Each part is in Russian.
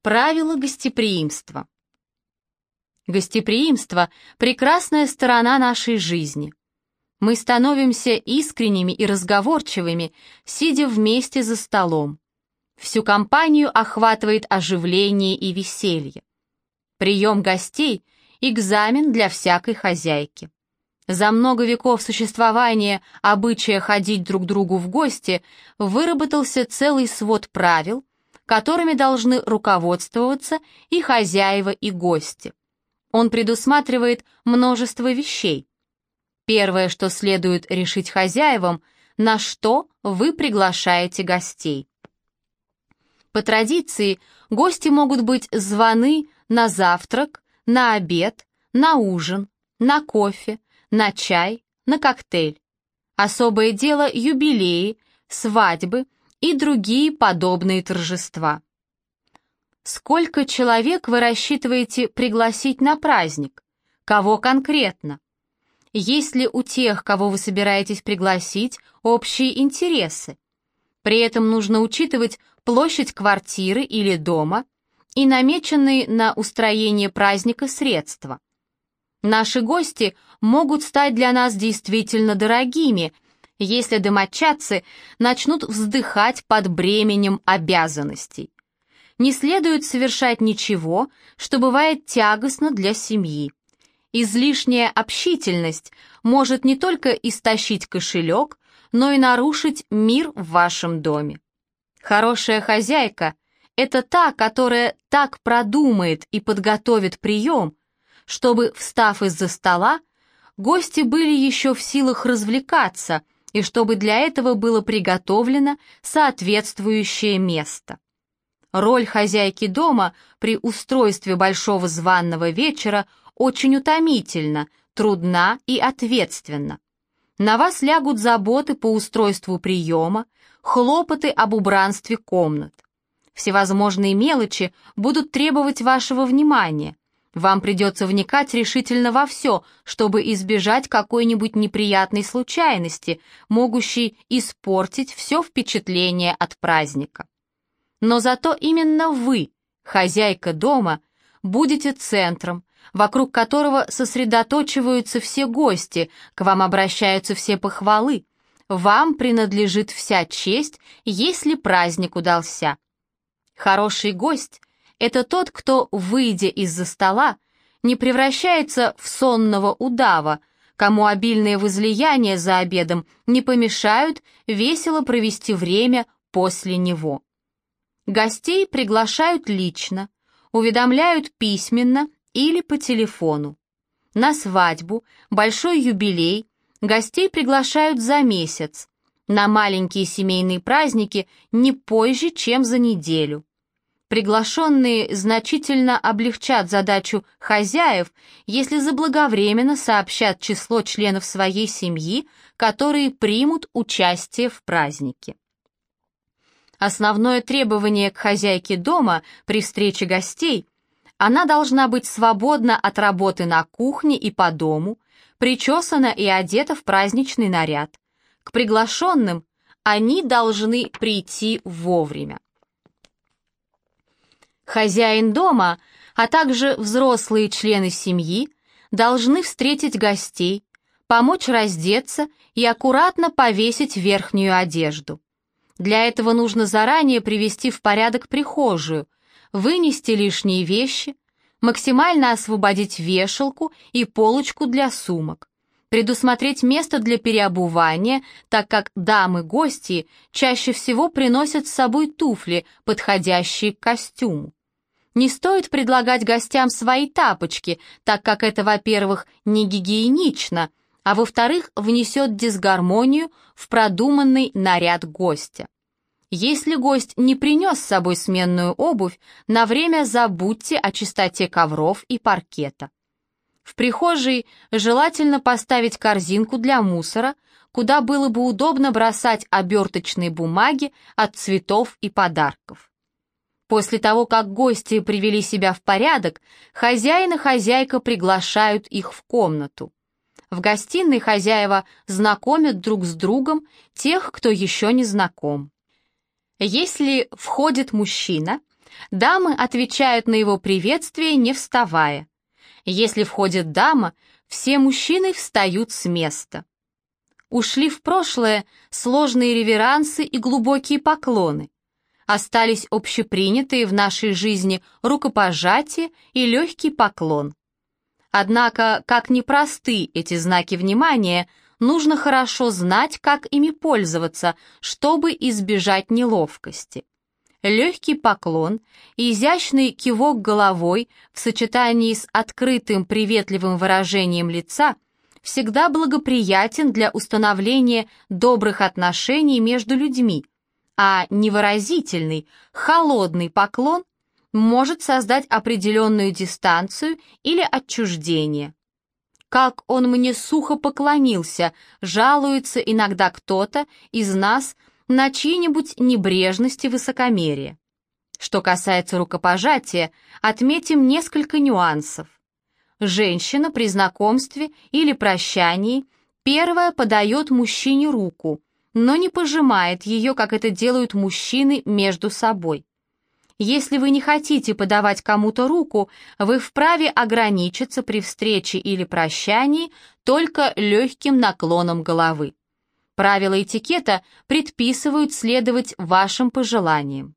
Правила гостеприимства. Гостеприимство – прекрасная сторона нашей жизни. Мы становимся искренними и разговорчивыми, сидя вместе за столом. Всю компанию охватывает оживление и веселье. Прием гостей – экзамен для всякой хозяйки. За много веков существования обычая ходить друг другу в гости выработался целый свод правил, которыми должны руководствоваться и хозяева, и гости. Он предусматривает множество вещей. Первое, что следует решить хозяевам, на что вы приглашаете гостей. По традиции, гости могут быть званы на завтрак, на обед, на ужин, на кофе, на чай, на коктейль. Особое дело юбилеи, свадьбы – и другие подобные торжества. Сколько человек вы рассчитываете пригласить на праздник? Кого конкретно? Есть ли у тех, кого вы собираетесь пригласить, общие интересы? При этом нужно учитывать площадь квартиры или дома и намеченные на устроение праздника средства. Наши гости могут стать для нас действительно дорогими – если домочадцы начнут вздыхать под бременем обязанностей. Не следует совершать ничего, что бывает тягостно для семьи. Излишняя общительность может не только истощить кошелек, но и нарушить мир в вашем доме. Хорошая хозяйка – это та, которая так продумает и подготовит прием, чтобы, встав из-за стола, гости были еще в силах развлекаться – и чтобы для этого было приготовлено соответствующее место. Роль хозяйки дома при устройстве большого званного вечера очень утомительна, трудна и ответственна. На вас лягут заботы по устройству приема, хлопоты об убранстве комнат. Всевозможные мелочи будут требовать вашего внимания, вам придется вникать решительно во все, чтобы избежать какой-нибудь неприятной случайности, могущей испортить все впечатление от праздника. Но зато именно вы, хозяйка дома, будете центром, вокруг которого сосредоточиваются все гости, к вам обращаются все похвалы. Вам принадлежит вся честь, если праздник удался. Хороший гость это тот, кто, выйдя из-за стола, не превращается в сонного удава, кому обильные возлияния за обедом не помешают весело провести время после него. Гостей приглашают лично, уведомляют письменно или по телефону. На свадьбу, большой юбилей, гостей приглашают за месяц, на маленькие семейные праздники не позже, чем за неделю. Приглашенные значительно облегчат задачу хозяев, если заблаговременно сообщат число членов своей семьи, которые примут участие в празднике. Основное требование к хозяйке дома при встрече гостей – она должна быть свободна от работы на кухне и по дому, причесана и одета в праздничный наряд. К приглашенным они должны прийти вовремя. Хозяин дома, а также взрослые члены семьи должны встретить гостей, помочь раздеться и аккуратно повесить верхнюю одежду. Для этого нужно заранее привести в порядок прихожую, вынести лишние вещи, максимально освободить вешалку и полочку для сумок, предусмотреть место для переобувания, так как дамы-гости чаще всего приносят с собой туфли, подходящие к костюму. Не стоит предлагать гостям свои тапочки, так как это, во-первых, не гигиенично, а во-вторых, внесет дисгармонию в продуманный наряд гостя. Если гость не принес с собой сменную обувь, на время забудьте о чистоте ковров и паркета. В прихожей желательно поставить корзинку для мусора, куда было бы удобно бросать оберточные бумаги от цветов и подарков. После того, как гости привели себя в порядок, хозяин и хозяйка приглашают их в комнату. В гостиной хозяева знакомят друг с другом тех, кто еще не знаком. Если входит мужчина, Дамы отвечают на его приветствие, не вставая. Если входит дама, все мужчины встают с места. Ушли в прошлое сложные реверансы и глубокие поклоны. Остались общепринятые в нашей жизни рукопожатие и легкий поклон. Однако, как непросты эти знаки внимания, нужно хорошо знать, как ими пользоваться, чтобы избежать неловкости. Легкий поклон и изящный кивок головой в сочетании с открытым приветливым выражением лица всегда благоприятен для установления добрых отношений между людьми, а невыразительный, холодный поклон может создать определенную дистанцию или отчуждение. Как он мне сухо поклонился, жалуется иногда кто-то из нас на чьи-нибудь небрежность и высокомерие. Что касается рукопожатия, отметим несколько нюансов. Женщина при знакомстве или прощании первая подает мужчине руку, но не пожимает ее, как это делают мужчины между собой. Если вы не хотите подавать кому-то руку, вы вправе ограничиться при встрече или прощании только легким наклоном головы. Правила этикета предписывают следовать вашим пожеланиям.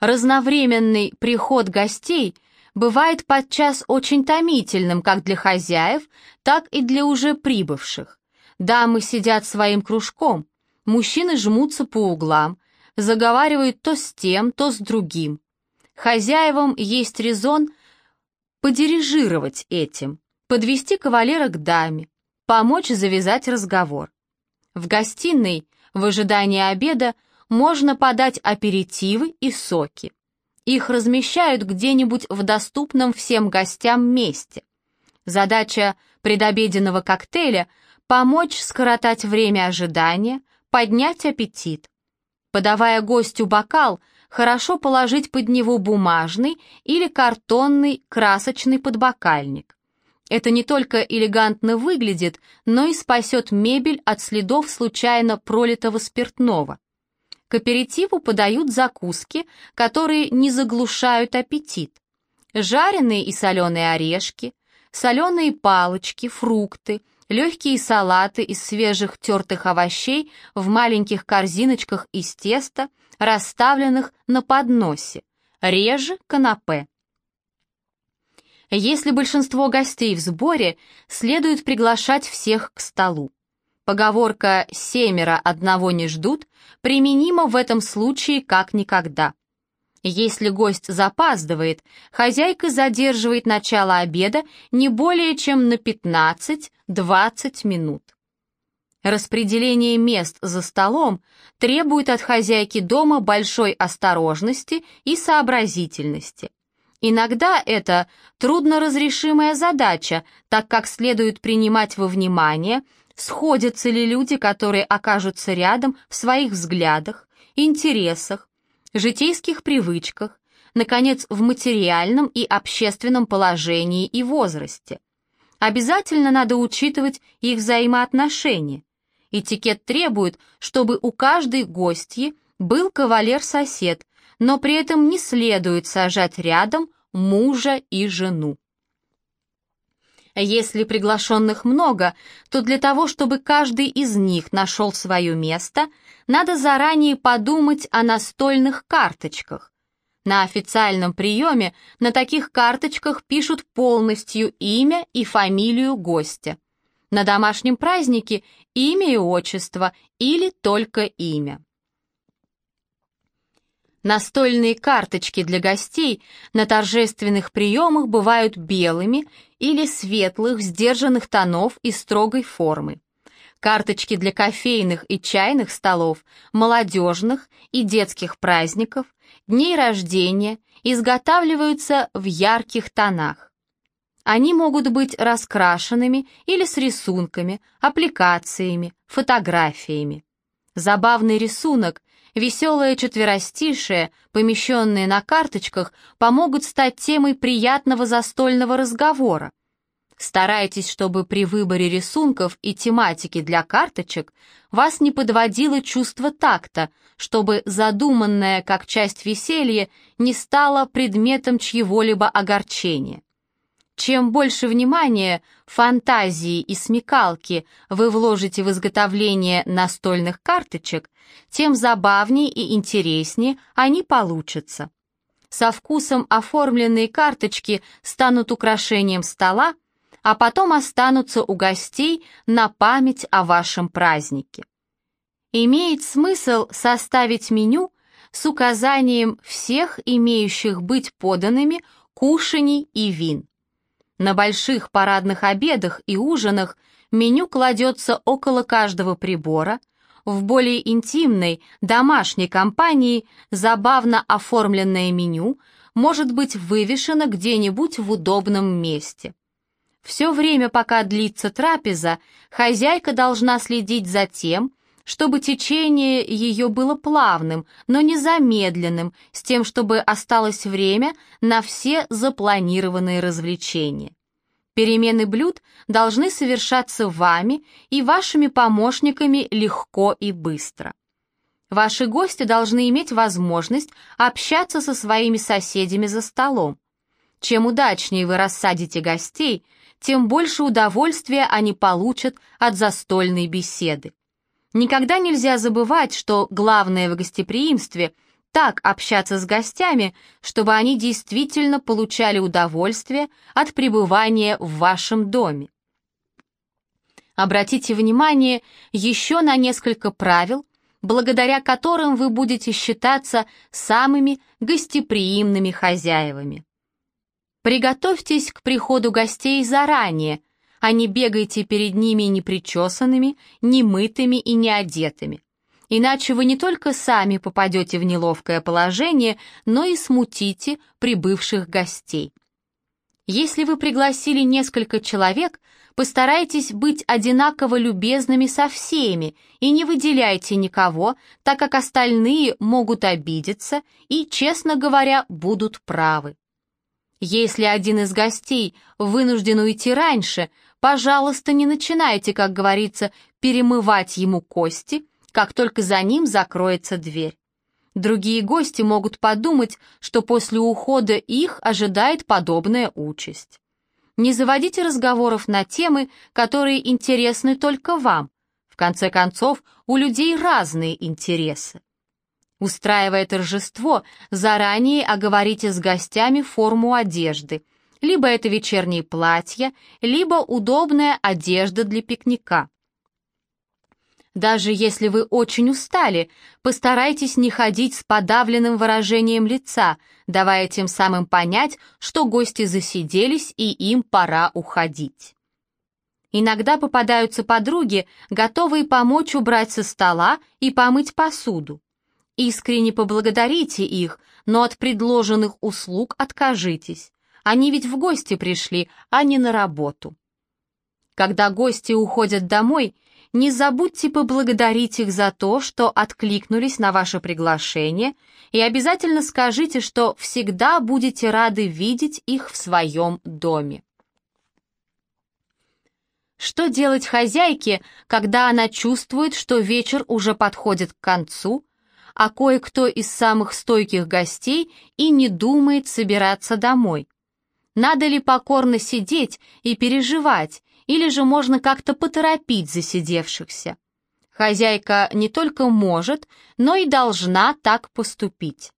Разновременный приход гостей бывает подчас очень томительным как для хозяев, так и для уже прибывших. Дамы сидят своим кружком, мужчины жмутся по углам, заговаривают то с тем, то с другим. Хозяевам есть резон подирижировать этим, подвести кавалера к даме, помочь завязать разговор. В гостиной, в ожидании обеда, можно подать аперитивы и соки. Их размещают где-нибудь в доступном всем гостям месте. Задача предобеденного коктейля – помочь скоротать время ожидания, поднять аппетит. Подавая гостю бокал, хорошо положить под него бумажный или картонный красочный подбокальник. Это не только элегантно выглядит, но и спасет мебель от следов случайно пролитого спиртного. К аперитиву подают закуски, которые не заглушают аппетит. Жареные и соленые орешки, соленые палочки, фрукты, легкие салаты из свежих тертых овощей в маленьких корзиночках из теста, расставленных на подносе, реже канапе. Если большинство гостей в сборе, следует приглашать всех к столу. Поговорка «семеро одного не ждут» применима в этом случае как никогда. Если гость запаздывает, хозяйка задерживает начало обеда не более чем на 15-20 минут. Распределение мест за столом требует от хозяйки дома большой осторожности и сообразительности. Иногда это трудноразрешимая задача, так как следует принимать во внимание, сходятся ли люди, которые окажутся рядом в своих взглядах, интересах, житейских привычках, наконец, в материальном и общественном положении и возрасте. Обязательно надо учитывать их взаимоотношения. Этикет требует, чтобы у каждой гостьи был кавалер-сосед, но при этом не следует сажать рядом мужа и жену. Если приглашенных много, то для того, чтобы каждый из них нашел свое место, надо заранее подумать о настольных карточках. На официальном приеме на таких карточках пишут полностью имя и фамилию гостя. На домашнем празднике имя и отчество или только имя. Настольные карточки для гостей на торжественных приемах бывают белыми или светлых, сдержанных тонов и строгой формы. Карточки для кофейных и чайных столов, молодежных и детских праздников, дней рождения изготавливаются в ярких тонах. Они могут быть раскрашенными или с рисунками, аппликациями, фотографиями. Забавный рисунок Веселое четверостишие, помещенные на карточках, помогут стать темой приятного застольного разговора. Старайтесь, чтобы при выборе рисунков и тематики для карточек вас не подводило чувство такта, чтобы задуманное как часть веселья не стало предметом чьего-либо огорчения. Чем больше внимания, фантазии и смекалки вы вложите в изготовление настольных карточек, тем забавнее и интереснее они получатся. Со вкусом оформленные карточки станут украшением стола, а потом останутся у гостей на память о вашем празднике. Имеет смысл составить меню с указанием всех имеющих быть поданными кушаний и вин. На больших парадных обедах и ужинах меню кладется около каждого прибора, в более интимной, домашней компании забавно оформленное меню может быть вывешено где-нибудь в удобном месте. Все время, пока длится трапеза, хозяйка должна следить за тем, чтобы течение ее было плавным, но не замедленным, с тем, чтобы осталось время на все запланированные развлечения. Перемены блюд должны совершаться вами и вашими помощниками легко и быстро. Ваши гости должны иметь возможность общаться со своими соседями за столом. Чем удачнее вы рассадите гостей, тем больше удовольствия они получат от застольной беседы. Никогда нельзя забывать, что главное в гостеприимстве – так общаться с гостями, чтобы они действительно получали удовольствие от пребывания в вашем доме. Обратите внимание еще на несколько правил, благодаря которым вы будете считаться самыми гостеприимными хозяевами. Приготовьтесь к приходу гостей заранее, а не бегайте перед ними непричесанными, немытыми и неодетыми. Иначе вы не только сами попадете в неловкое положение, но и смутите прибывших гостей. Если вы пригласили несколько человек, постарайтесь быть одинаково любезными со всеми и не выделяйте никого, так как остальные могут обидеться и, честно говоря, будут правы. Если один из гостей вынужден уйти раньше, пожалуйста, не начинайте, как говорится, перемывать ему кости, как только за ним закроется дверь. Другие гости могут подумать, что после ухода их ожидает подобная участь. Не заводите разговоров на темы, которые интересны только вам. В конце концов, у людей разные интересы. Устраивая торжество, заранее оговорите с гостями форму одежды. Либо это вечерние платья, либо удобная одежда для пикника. Даже если вы очень устали, постарайтесь не ходить с подавленным выражением лица, давая тем самым понять, что гости засиделись и им пора уходить. Иногда попадаются подруги, готовые помочь убрать со стола и помыть посуду. Искренне поблагодарите их, но от предложенных услуг откажитесь. Они ведь в гости пришли, а не на работу. Когда гости уходят домой, не забудьте поблагодарить их за то, что откликнулись на ваше приглашение, и обязательно скажите, что всегда будете рады видеть их в своем доме. Что делать хозяйке, когда она чувствует, что вечер уже подходит к концу, а кое-кто из самых стойких гостей и не думает собираться домой. Надо ли покорно сидеть и переживать, или же можно как-то поторопить засидевшихся? Хозяйка не только может, но и должна так поступить.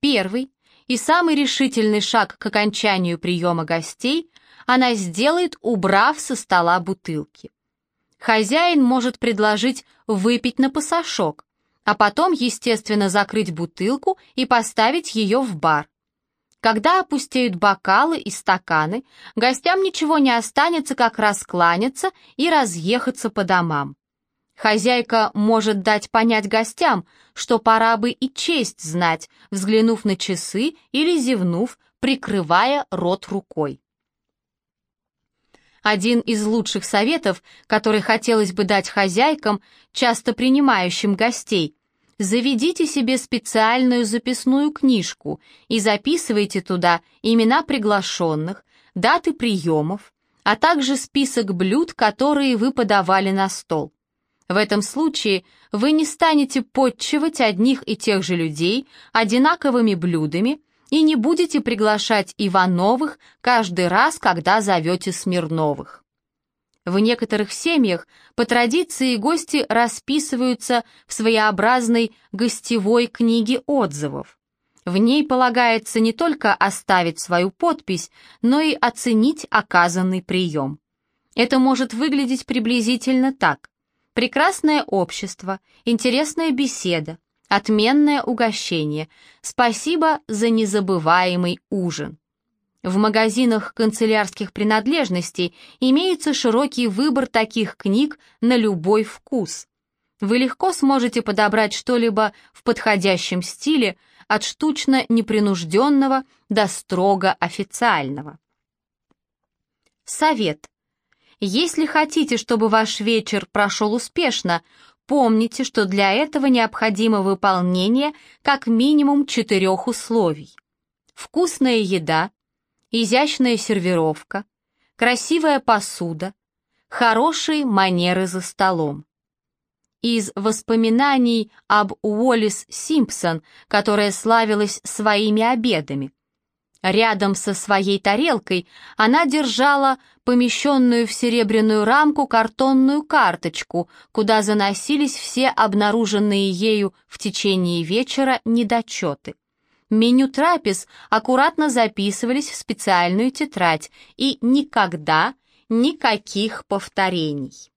Первый и самый решительный шаг к окончанию приема гостей она сделает, убрав со стола бутылки. Хозяин может предложить выпить на пасашок, а потом, естественно, закрыть бутылку и поставить ее в бар. Когда опустеют бокалы и стаканы, гостям ничего не останется, как раскланяться и разъехаться по домам. Хозяйка может дать понять гостям, что пора бы и честь знать, взглянув на часы или зевнув, прикрывая рот рукой. Один из лучших советов, который хотелось бы дать хозяйкам, часто принимающим гостей, заведите себе специальную записную книжку и записывайте туда имена приглашенных, даты приемов, а также список блюд, которые вы подавали на стол. В этом случае вы не станете подчивать одних и тех же людей одинаковыми блюдами и не будете приглашать Ивановых каждый раз, когда зовете Смирновых. В некоторых семьях по традиции гости расписываются в своеобразной гостевой книге отзывов. В ней полагается не только оставить свою подпись, но и оценить оказанный прием. Это может выглядеть приблизительно так. Прекрасное общество, интересная беседа, отменное угощение. Спасибо за незабываемый ужин. В магазинах канцелярских принадлежностей имеется широкий выбор таких книг на любой вкус. Вы легко сможете подобрать что-либо в подходящем стиле, от штучно непринужденного до строго официального. Совет. Если хотите, чтобы ваш вечер прошел успешно, помните, что для этого необходимо выполнение как минимум четырех условий. Вкусная еда, изящная сервировка, красивая посуда, хорошие манеры за столом. Из воспоминаний об Уоллес Симпсон, которая славилась своими обедами. Рядом со своей тарелкой она держала помещенную в серебряную рамку картонную карточку, куда заносились все обнаруженные ею в течение вечера недочеты. Меню трапез аккуратно записывались в специальную тетрадь и никогда никаких повторений.